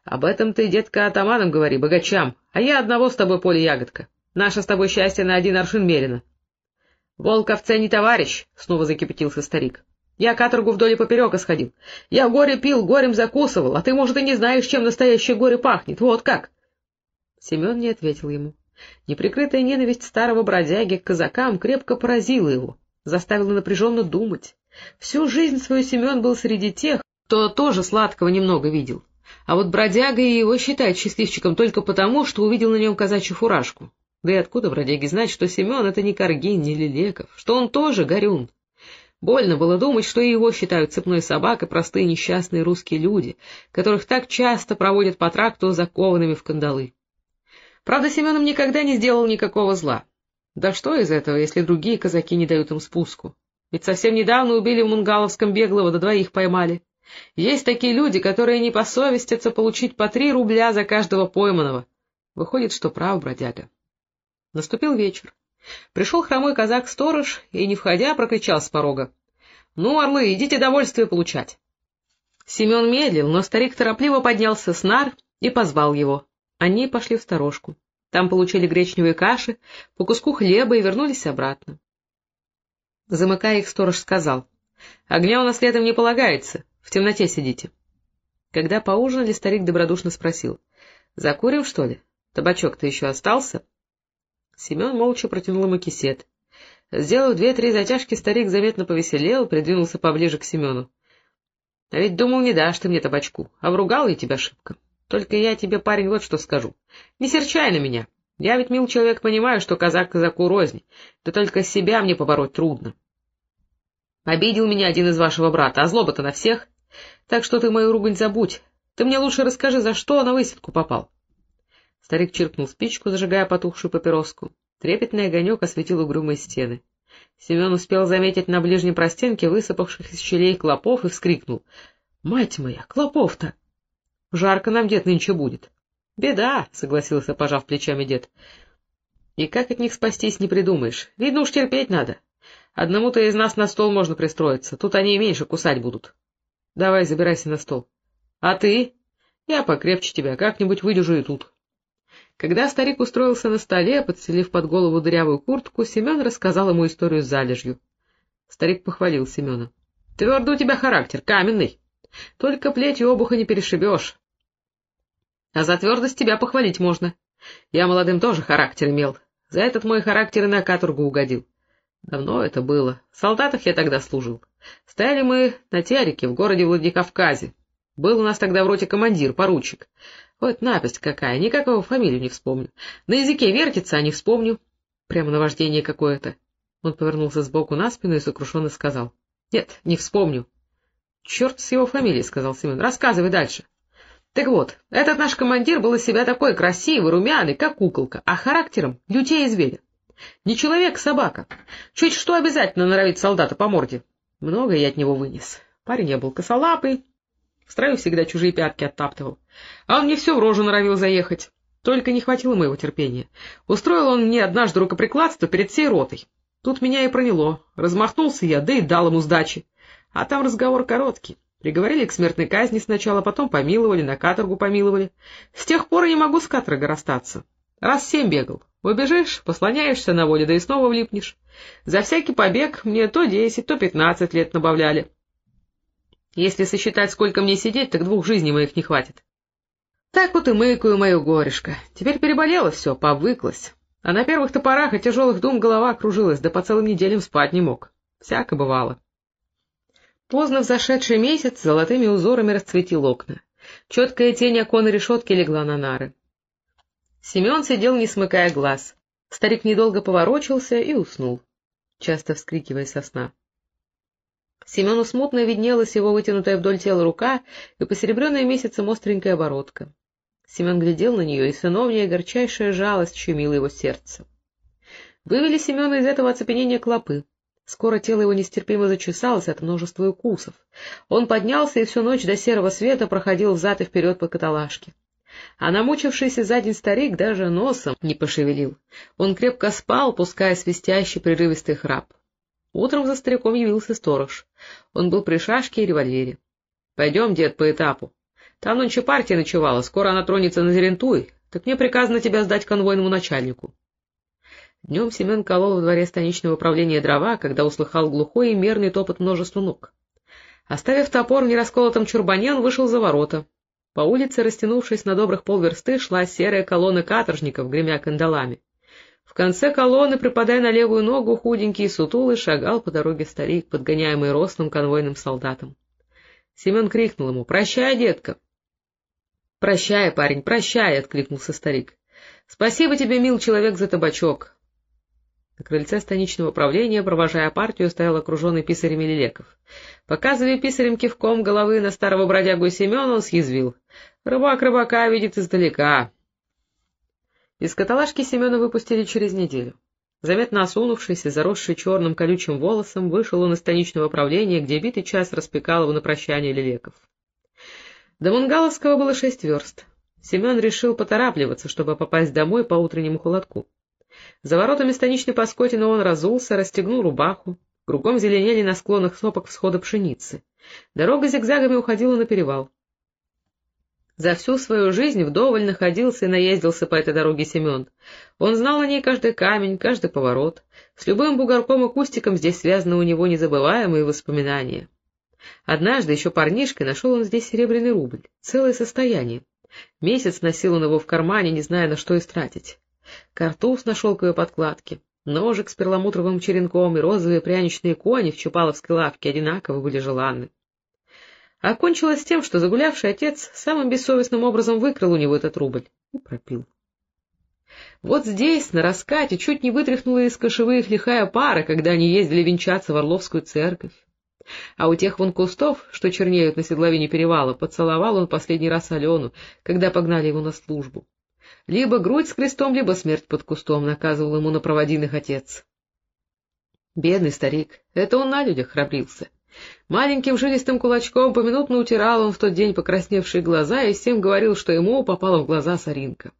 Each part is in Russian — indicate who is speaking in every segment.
Speaker 1: — Об этом ты, детка, атаманам говори, богачам, а я одного с тобой поле ягодка. Наше с тобой счастье на один аршин мерено. — Волк овце не товарищ, — снова закипятился старик. — Я каторгу вдоль и поперек сходил. Я горе пил, горем закусывал, а ты, может, и не знаешь, чем настоящее горе пахнет. Вот как. Семен не ответил ему. Неприкрытая ненависть старого бродяги к казакам крепко поразила его, заставила напряженно думать. Всю жизнь свою Семен был среди тех, кто тоже сладкого немного видел. А вот бродяга и его считает счастливчиком только потому, что увидел на нем казачью фуражку. Да и откуда бродяги знать, что Семен — это не Каргин, не Лилеков, что он тоже горюн? Больно было думать, что и его считают цепной собакой простые несчастные русские люди, которых так часто проводят по тракту закованными в кандалы. Правда, Семеном никогда не сделал никакого зла. Да что из этого, если другие казаки не дают им спуску? Ведь совсем недавно убили в Мунгаловском беглого, до двоих поймали. Есть такие люди, которые не посовестятся получить по три рубля за каждого пойманного. Выходит, что прав бродяга. Наступил вечер. Пришел хромой казак-сторож и, не входя, прокричал с порога. — Ну, орлы, идите довольствие получать. Семен медлил, но старик торопливо поднялся с нар и позвал его. Они пошли в сторожку. Там получили гречневые каши, по куску хлеба и вернулись обратно. Замыкая их, сторож сказал, — Огня у нас летом не полагается, в темноте сидите. Когда поужинали, старик добродушно спросил, — Закурим, что ли? Табачок-то еще остался? Семен молча протянул ему кисет. Сделав две-три затяжки, старик заметно повеселел, придвинулся поближе к Семену. — А ведь думал, не дашь ты мне табачку, а вругал я тебя шибко. Только я тебе, парень, вот что скажу. Не серчай на меня. Я ведь, мил человек, понимаю, что казак казаку рознь, да только себя мне побороть трудно. Обидел меня один из вашего брата, а злоба-то на всех. Так что ты мою ругань забудь. Ты мне лучше расскажи, за что на высадку попал. Старик чиркнул спичку, зажигая потухшую папироску. Трепетный огонек осветил угрюмые стены. Семен успел заметить на ближней простенке высыпавших из щелей клопов и вскрикнул. — Мать моя, клопов-то! Жарко нам, дед, нынче будет. — Беда, — согласился, пожав плечами дед. — И как от них спастись, не придумаешь. Видно, уж терпеть надо. Одному-то из нас на стол можно пристроиться, тут они и меньше кусать будут. Давай, забирайся на стол. — А ты? Я покрепче тебя, как-нибудь выдержу и тут. Когда старик устроился на столе, подселив под голову дырявую куртку, Семен рассказал ему историю с залежью. Старик похвалил Семена. — Твердо у тебя характер, каменный. Только плетью обуха не перешибешь. А за твердость тебя похвалить можно. Я молодым тоже характер имел. За этот мой характер и на каторгу угодил. Давно это было. В солдатах я тогда служил. Стояли мы на Тереке, в городе Владикавказе. Был у нас тогда в роте командир, поручик. Вот напасть какая, никакого фамилию не вспомню. На языке вертится, а не вспомню. Прямо наваждение какое-то. Он повернулся сбоку на спину и сокрушенно сказал. — Нет, не вспомню. — Черт с его фамилией, — сказал Семен. — Рассказывай дальше. Так вот, этот наш командир был из себя такой красивый, румяный, как куколка, а характером — лютее зверя. Не человек, собака. Чуть что обязательно норовит солдата по морде. Много я от него вынес. Парень я был косолапый, в строю всегда чужие пятки оттаптывал. А он мне все в рожу норовил заехать. Только не хватило моего терпения. Устроил он мне однажды рукоприкладство перед всей ротой. Тут меня и проняло. Размахнулся я, да и дал ему сдачи. А там разговор короткий. Приговорили к смертной казни сначала, потом помиловали, на каторгу помиловали. С тех пор я не могу с каторгой расстаться. Раз семь бегал. Убежишь, послоняешься на воле, да и снова влипнешь. За всякий побег мне то десять, то пятнадцать лет набавляли. Если сосчитать, сколько мне сидеть, так двух жизней моих не хватит. Так вот и мыкаю мою горешко. Теперь переболело все, повыклась. А на первых топорах и тяжелых дум голова кружилась, да по целым неделям спать не мог. Всяко бывало. Поздно взошедший месяц золотыми узорами расцветил окна. Четкая тень оконной решетки легла на нары. Семен сидел, не смыкая глаз. Старик недолго поворочился и уснул, часто вскрикивая со сна. Семену смутно виднелась его вытянутая вдоль тела рука и посеребренная месяцем остренькая оборотка. Семен глядел на нее, и сыновняя горчайшая жалость щемила его сердце. Вывели Семена из этого оцепенения клопы. Скоро тело его нестерпимо зачесалось от множества укусов. Он поднялся и всю ночь до серого света проходил взад и вперед по каталажке. А намучившийся за день старик даже носом не пошевелил. Он крепко спал, пуская свистящий прерывистый храп. Утром за стариком явился сторож. Он был при шашке и револьвере. — Пойдем, дед, по этапу. Там нонче партия ночевала, скоро она тронется на Зерентуй, так мне приказано тебя сдать конвойному начальнику. Днем Семен колол во дворе станичного управления дрова, когда услыхал глухой и мерный топот множества ног. Оставив топор в нерасколотом чурбане, он вышел за ворота. По улице, растянувшись на добрых полверсты, шла серая колонна каторжников, гремя кандалами. В конце колонны, припадая на левую ногу, худенький и сутулый шагал по дороге старик, подгоняемый рослым конвойным солдатом. Семен крикнул ему «Прощай, детка!» «Прощай, парень, прощай!» — откликнулся старик. «Спасибо тебе, мил человек, за табачок!» На крыльце станичного правления, провожая партию, стоял окруженный писарями Лелеков. Показывая писарем кивком головы на старого бродягу Семена, он съязвил. «Рыбак рыбака видит издалека!» Из каталажки Семена выпустили через неделю. Заметно осунувшийся, заросший черным колючим волосом, вышел он из станичного правления, где битый час распекал его на прощание Лелеков. До Мунгаловского было шесть верст. Семен решил поторапливаться, чтобы попасть домой по утреннему холодку. За воротами станичной Паскотина он разулся, расстегнул рубаху. Кругом зеленели на склонах сопок всхода пшеницы. Дорога зигзагами уходила на перевал. За всю свою жизнь вдоволь находился и наездился по этой дороге Семен. Он знал на ней каждый камень, каждый поворот. С любым бугорком и кустиком здесь связаны у него незабываемые воспоминания. Однажды, еще парнишкой, нашел он здесь серебряный рубль, целое состояние. Месяц носил он его в кармане, не зная, на что истратить. Картуз на шелковой подкладке, ножик с перламутровым черенком и розовые пряничные кони в чупаловской лавке одинаково были желанны. Окончилось тем, что загулявший отец самым бессовестным образом выкрал у него этот рубль и пропил. Вот здесь, на раскате, чуть не вытряхнула из кошевых лихая пара, когда они ездили венчаться в Орловскую церковь. А у тех вон кустов, что чернеют на седловине перевала, поцеловал он последний раз Алену, когда погнали его на службу. Либо грудь с крестом, либо смерть под кустом, наказывал ему на проводиных отец. Бедный старик, это он на людях храбрился. Маленьким жилистым кулачком поминутно утирал он в тот день покрасневшие глаза и всем говорил, что ему попала в глаза соринка.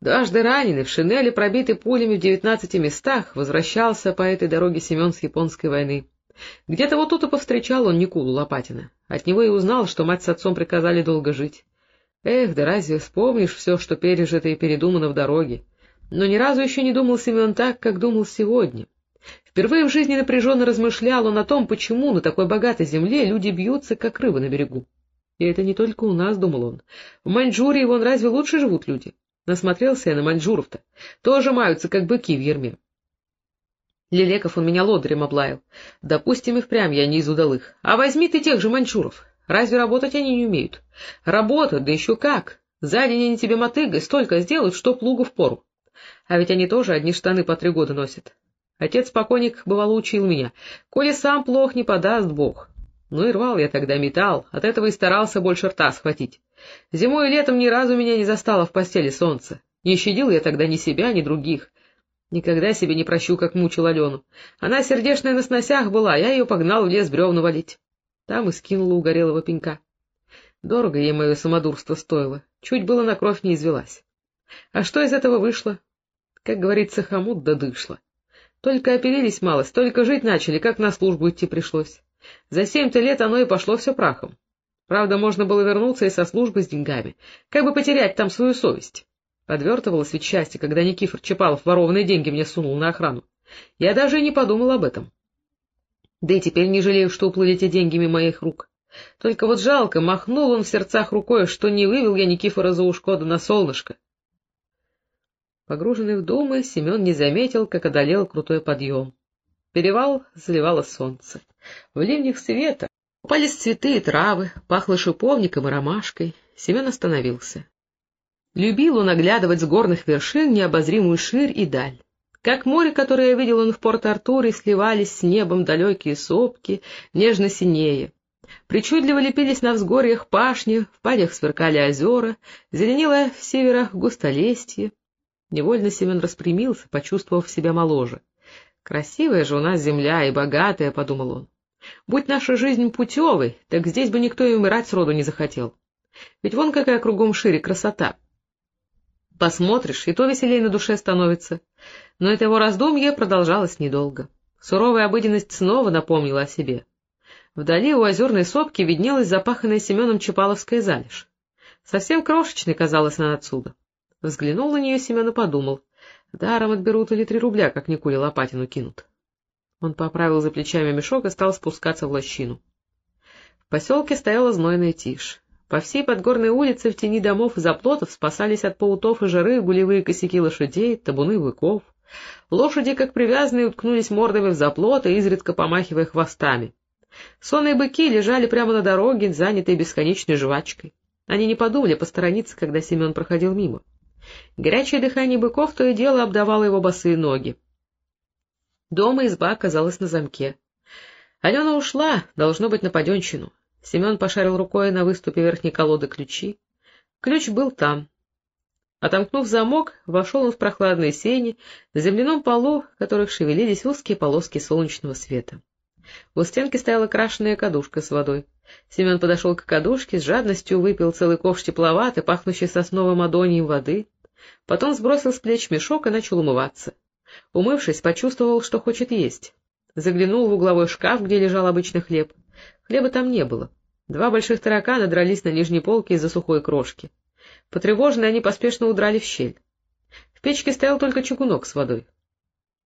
Speaker 1: Дважды раненый, в шинели, пробитый пулями в девятнадцати местах, возвращался по этой дороге Семен с японской войны. Где-то вот тут и повстречал он Никулу Лопатина. От него и узнал, что мать с отцом приказали долго жить. Эх, да разве вспомнишь все, что пережито и передумано в дороге? Но ни разу еще не думал Семен так, как думал сегодня. Впервые в жизни напряженно размышлял он о том, почему на такой богатой земле люди бьются, как рыбы на берегу. И это не только у нас, — думал он. В Маньчжурии вон разве лучше живут люди? Насмотрелся я на маньчжуров-то. Тоже маются, как быки в ерме. Лелеков он меня лодырем облаял. Допустим, и впрямь я не из удалых. А возьми ты тех же маньчжуров. Разве работать они не умеют? Работают, да еще как. За день они тебе мотыгой столько сделают, что плугу в пору. А ведь они тоже одни штаны по три года носят. Отец-покойник, бывало, учил меня. Коли сам плох, не подаст Бог. Ну и рвал я тогда металл, от этого и старался больше рта схватить. Зимой и летом ни разу меня не застало в постели солнце. Не щадил я тогда ни себя, ни других. Никогда себе не прощу, как мучил Алену. Она сердечная на сносях была, я ее погнал в лес бревна валить. Там и скинула угорелого пенька. Дорого ей мое самодурство стоило, чуть было на кровь не извелась. А что из этого вышло? Как говорится, хомут да дышло. Только оперились малость, только жить начали, как на службу идти пришлось. За семь-то лет оно и пошло все прахом. Правда, можно было вернуться и со службы с деньгами, как бы потерять там свою совесть. Подвертывалось ведь счастье, когда Никифор Чапалов ворованные деньги мне сунул на охрану. Я даже и не подумал об этом. Да и теперь не жалею, что уплыли эти деньги мимо моих рук. Только вот жалко, махнул он в сердцах рукой, что не вывел я Никифора за ушко да на солнышко. Погруженный в думы, Семен не заметил, как одолел крутой подъем. Перевал заливало солнце. В ливнях света упались цветы и травы, пахло шиповником и ромашкой. Семен остановился. Любил он оглядывать с горных вершин необозримую ширь и даль. Как море, которое видел он в Порт-Артуре, сливались с небом далекие сопки, нежно синее. Причудливо лепились на взгорьях пашни, в падях сверкали озера, зеленело в северах густолестье. Невольно Семен распрямился, почувствовав себя моложе. «Красивая же у нас земля и богатая», — подумал он. «Будь наша жизнь путевой, так здесь бы никто и умирать сроду не захотел. Ведь вон какая кругом шире красота. Посмотришь, и то веселее на душе становится». Но это его раздумье продолжалось недолго. Суровая обыденность снова напомнила о себе. Вдали у озерной сопки виднелась запаханная Семеном Чапаловская залежь. Совсем крошечной казалась она отсюда. Взглянул на нее Семен и подумал. Даром отберут или три рубля, как Никуле Лопатину кинут. Он поправил за плечами мешок и стал спускаться в лощину. В поселке стояла знойная тишь. По всей подгорной улице в тени домов и заплотов спасались от паутов и жары гулевые косяки лошадей, табуны быков. Лошади, как привязанные, уткнулись мордами в заплоты, изредка помахивая хвостами. Сонные быки лежали прямо на дороге, занятые бесконечной жвачкой. Они не подумали посторониться, когда Семен проходил мимо. Горячее дыхание быков то и дело обдавало его босые ноги. Дома изба оказалась на замке. Алена ушла, должно быть, на паденщину. Семен пошарил рукой на выступе верхней колоды ключи. Ключ был там. Отомкнув замок, вошел он в прохладные сени, на земляном полу, которых шевелились узкие полоски солнечного света. У стенки стояла крашеная кадушка с водой. Семен подошел к кадушке, с жадностью выпил целый ковш тепловатой, пахнущей сосновым адонием воды, потом сбросил с плеч мешок и начал умываться. Умывшись, почувствовал, что хочет есть. Заглянул в угловой шкаф, где лежал обычный хлеб. Хлеба там не было. Два больших таракана дрались на нижней полке из-за сухой крошки. Потревоженные они поспешно удрали в щель. В печке стоял только чугунок с водой.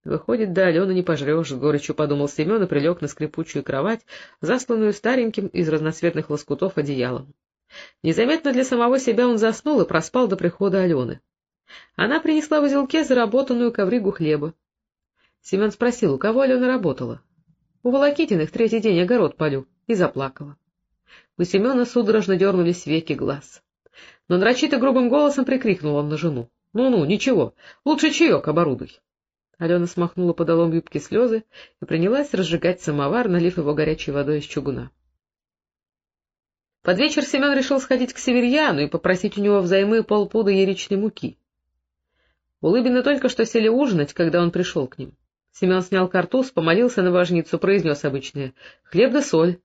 Speaker 1: Выходит, да Алену не пожрешь, — с горечью подумал Семен и прилег на скрипучую кровать, засланную стареньким из разноцветных лоскутов одеялом. Незаметно для самого себя он заснул и проспал до прихода Алены. Она принесла в узелке заработанную ковригу хлеба. Семен спросил, у кого Алена работала. У Волокитиных третий день огород полю, и заплакала. У Семена судорожно дернулись веки глаз. Но нарочито грубым голосом прикрикнул он на жену. «Ну — Ну-ну, ничего, лучше чаек оборудуй. Алена смахнула подолом юбки слезы и принялась разжигать самовар, налив его горячей водой из чугуна. Под вечер Семен решил сходить к Северьяну и попросить у него взаймы полпуда яричной муки. Улыбины только что сели ужинать, когда он пришел к ним. Семен снял картуз, помолился на важницу, произнес обычное — хлеб да соль.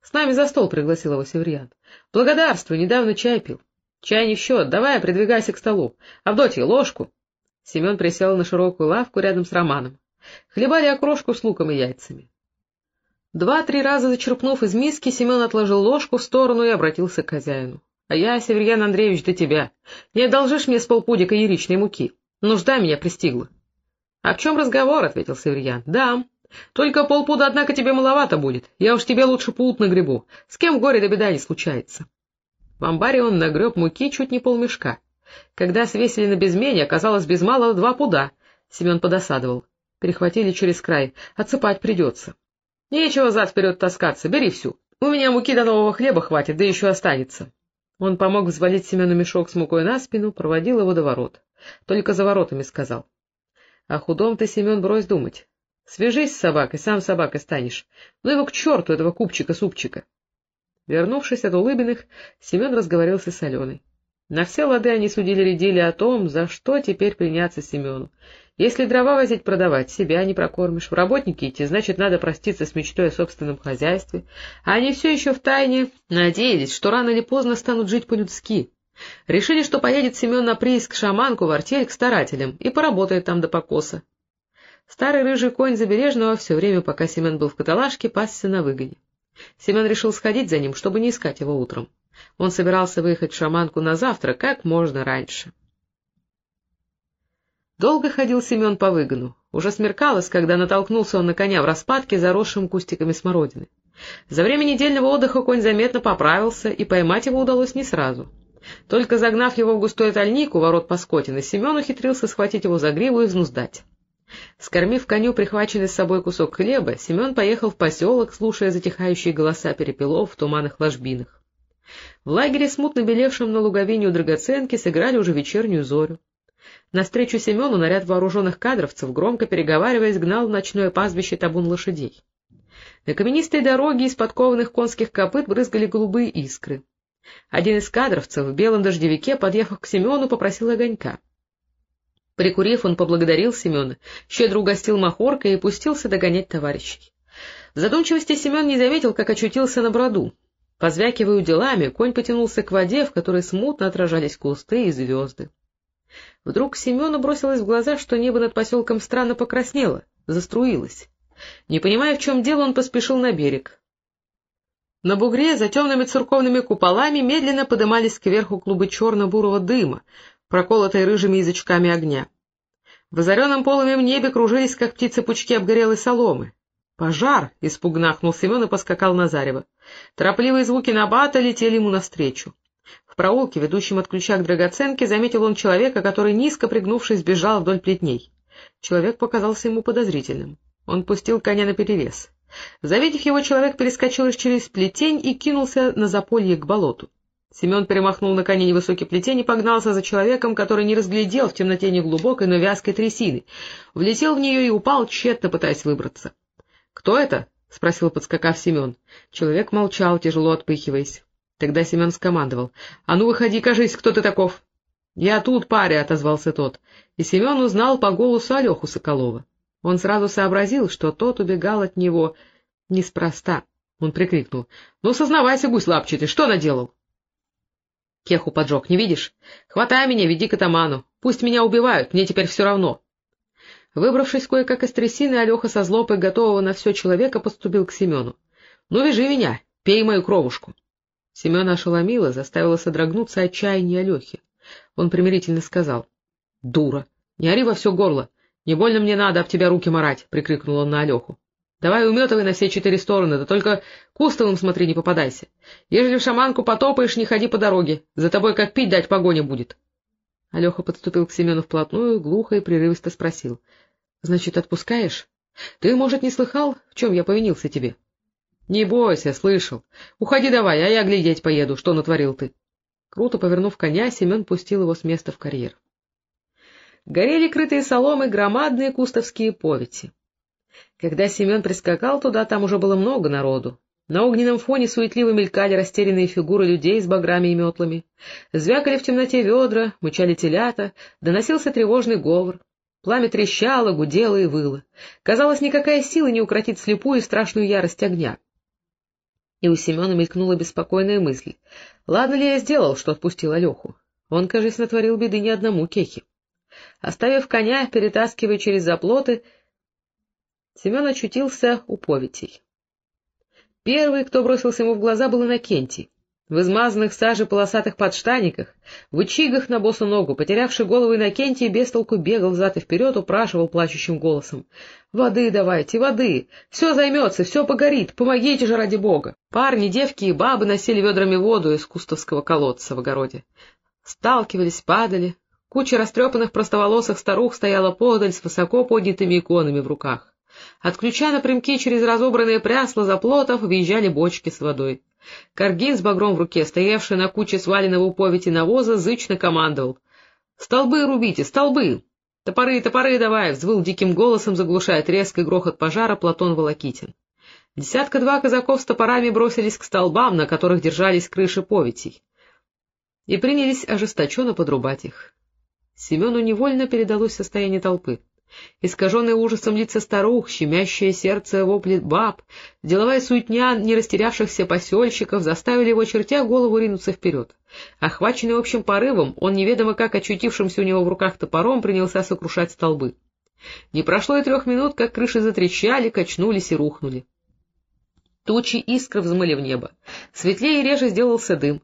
Speaker 1: С нами за стол пригласил его Северьян. — Благодарствуй, недавно чай пил. — Чай не в счет, давай, придвигайся к столу. Авдотья, ложку. Семен присел на широкую лавку рядом с Романом. Хлебали окрошку с луком и яйцами. Два-три раза зачерпнув из миски, Семен отложил ложку в сторону и обратился к хозяину. — А я, Северьян Андреевич, до тебя. Не одолжишь мне с полпудика яричной муки? Нужда меня пристигла. — А в чем разговор? — ответил Северьян. — Дам. Только полпуда, однако, тебе маловато будет. Я уж тебе лучше пут нагребу. С кем горе до беда не случается. В амбаре он нагреб муки чуть не полмешка. Когда свесили на безмене, оказалось без малого два пуда. Семен подосадовал. Перехватили через край. Отсыпать придется. Нечего зад-вперед таскаться, бери всю. У меня муки до нового хлеба хватит, да еще останется. Он помог взвалить Семену мешок с мукой на спину, проводил его до ворот. Только за воротами сказал. — О худом ты, Семен, брось думать. Свяжись с собакой, сам собакой станешь. Ну его к черту, этого купчика-супчика. Вернувшись от Улыбиных, Семен разговорился с Аленой. На все лады они судили-редили о том, за что теперь приняться Семену. Если дрова возить продавать, себя не прокормишь, в работники идти, значит, надо проститься с мечтой о собственном хозяйстве. А они все еще втайне надеялись, что рано или поздно станут жить по-людски. Решили, что поедет Семен на прииск шаманку в артель к старателям и поработает там до покоса. Старый рыжий конь Забережного все время, пока Семен был в каталажке, пасся на выгоне. Семен решил сходить за ним, чтобы не искать его утром. Он собирался выехать в шаманку на завтра как можно раньше. Долго ходил Семен по выгону. Уже смеркалось, когда натолкнулся он на коня в распадке, заросшим кустиками смородины. За время недельного отдыха конь заметно поправился, и поймать его удалось не сразу. Только загнав его в густой тальник у ворот Паскотина, Семен ухитрился схватить его за гриву и взнуздать. Скормив коню прихваченный с собой кусок хлеба, Семен поехал в поселок, слушая затихающие голоса перепелов в туманных ложбинах. В лагере, смутно белевшем на луговине у драгоценки, сыграли уже вечернюю зорю. Навстречу Семену наряд вооруженных кадровцев, громко переговариваясь, гнал в ночное пастбище табун лошадей. На каменистой дороге из подкованных конских копыт брызгали голубые искры. Один из кадровцев в белом дождевике, подъехав к Семену, попросил огонька. Прикурив, он поблагодарил Семена, щедро угостил махоркой и пустился догонять товарищей. В задумчивости Семен не заметил, как очутился на броду. Позвякивая делами, конь потянулся к воде, в которой смутно отражались кусты и звезды. Вдруг Семену бросилось в глаза, что небо над поселком странно покраснело, заструилось. Не понимая, в чем дело, он поспешил на берег. На бугре за темными церковными куполами медленно подымались кверху клубы черно-бурого дыма, проколотые рыжими язычками огня. В озаренном полымем небе кружились, как птицы, пучки обгорелой соломы. «Пожар!» — испугно ахнул Семен и поскакал на зарево. Торопливые звуки набата летели ему навстречу. В проулке, ведущем от ключа к драгоценке, заметил он человека, который, низко пригнувшись, бежал вдоль плетней. Человек показался ему подозрительным. Он пустил коня на перерез. Завидев его, человек перескочил через плетень и кинулся на заполье к болоту. Семен перемахнул на коне невысокий плетень и погнался за человеком, который не разглядел в темноте неглубокой, но вязкой трясины. Влетел в нее и упал, тщетно пытаясь выбраться. — Кто это? — спросил, подскакав Семен. Человек молчал, тяжело отпыхиваясь. Тогда Семен скомандовал. — А ну, выходи, кажись, кто ты таков? — Я тут, паря, — отозвался тот. И Семен узнал по голосу Алеху Соколова. Он сразу сообразил, что тот убегал от него неспроста. Он прикрикнул. — Ну, сознавайся, гусь лапчатый, что наделал? Кеху поджег, не видишь? Хватай меня, веди к атаману. Пусть меня убивают, мне теперь все равно. Выбравшись кое-как из трясины, Алеха со злобой, готового на все человека, подступил к Семену. — Ну, вяжи меня, пей мою кровушку. Семена ошеломила, заставила содрогнуться отчаяние Алехи. Он примирительно сказал. — Дура! Не ори во все горло! Не больно мне надо об тебя руки марать! — прикрикнул он на Алеху. — Давай уметывай на все четыре стороны, да только кустовым смотри, не попадайся. Ежели в шаманку потопаешь, не ходи по дороге, за тобой как пить дать погоня будет. Алеха подступил к Семену вплотную, глухо и прерывисто спросил. — Значит, отпускаешь? Ты, может, не слыхал, в чем я повинился тебе? — Не бойся, слышал. Уходи давай, а я глядеть поеду, что натворил ты. Круто повернув коня, Семен пустил его с места в карьер. Горели крытые соломы громадные кустовские повети. Когда Семен прискакал туда, там уже было много народу. На огненном фоне суетливо мелькали растерянные фигуры людей с баграми и метлами. Звякали в темноте ведра, мычали телята, доносился тревожный говор. Пламя трещало, гудело и выло. Казалось, никакая сила не укротит слепую и страшную ярость огня. И у Семена мелькнула беспокойная мысль. Ладно ли я сделал, что отпустил Алеху? Он, кажется, натворил беды ни одному кехе. Оставив коня, перетаскивая через заплоты, Семен очутился у повитей. Первый, кто бросился ему в глаза, был Иннокентий. В измазанных саже полосатых подштаниках, в ичигах на босу ногу, потерявший голову Иннокентий, без толку бегал взад и вперед, упрашивал плачущим голосом. — Воды давайте, воды! Все займется, все погорит, помогите же ради бога! Парни, девки и бабы носили ведрами воду из кустовского колодца в огороде. Сталкивались, падали, Куча растрепанных простоволосых старух стояла подаль с высоко поднятыми иконами в руках. От ключа напрямки через разобранные прясла заплотов въезжали бочки с водой. Каргин с багром в руке, стоявший на куче сваленного у повети навоза, зычно командовал. — Столбы рубите, столбы! — Топоры, топоры давай! — взвыл диким голосом, заглушая треск грохот пожара Платон Волокитин. Десятка-два казаков с топорами бросились к столбам, на которых держались крыши поветей, и принялись ожесточенно подрубать их. Семену невольно передалось состояние толпы. Искаженные ужасом лица старух, щемящее сердце вопли баб, деловая суетня не растерявшихся посельщиков заставили его, чертя голову, ринуться вперед. Охваченный общим порывом, он, неведомо как очутившимся у него в руках топором, принялся сокрушать столбы. Не прошло и трех минут, как крыши затрещали, качнулись и рухнули. Тучи искр взмыли в небо. Светлее и реже сделался дым.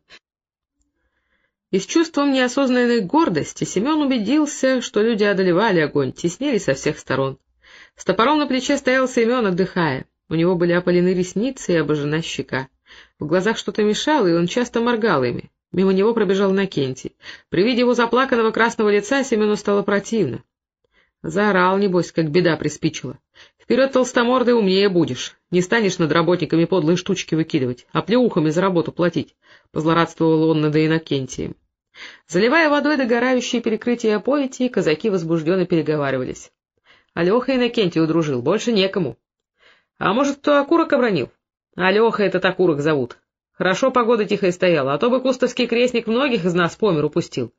Speaker 1: И с чувством неосознанной гордости Семен убедился, что люди одолевали огонь, теснили со всех сторон. С топором на плече стоял Семен, отдыхая. У него были опалены ресницы и обожжена щека. В глазах что-то мешало, и он часто моргал ими. Мимо него пробежал Накентий. При виде его заплаканного красного лица Семену стало противно. Заорал, небось, как беда приспичила. Вперед, толстомордый, умнее будешь. Не станешь над работниками подлые штучки выкидывать, а плеухами за работу платить, — позлорадствовал он над Иннокентием. Заливая водой догорающие перекрытия повити, казаки возбужденно переговаривались. Алеха Иннокентий удружил, больше некому. А может, кто окурок обронил? Алеха этот окурок зовут. Хорошо погода тихая стояла, а то бы кустовский крестник многих из нас по миру пустил.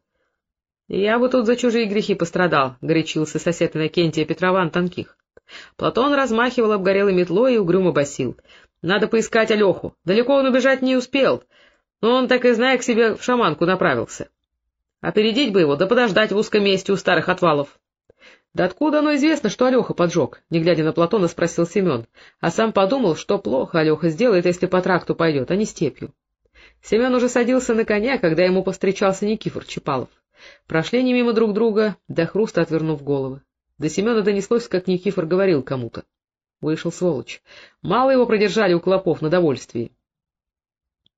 Speaker 1: Я бы тут за чужие грехи пострадал, — горячился сосед Иннокентия Петрован Тонких. Платон размахивал обгорелой метлой и угрюмо басил. — Надо поискать Алеху. Далеко он убежать не успел, но он, так и зная, к себе в шаманку направился. Опередить бы его, да подождать в узком месте у старых отвалов. — Да откуда оно известно, что Алеха поджег? — не глядя на Платона, спросил Семен, а сам подумал, что плохо Алеха сделает, если по тракту пойдет, а не степью. Семен уже садился на коня, когда ему повстречался Никифор Чапалов. Прошли они мимо друг друга, до хруста отвернув головы. До Семена донеслось, как Никифор говорил кому-то. Вышел сволочь. Мало его продержали у клопов на довольствии.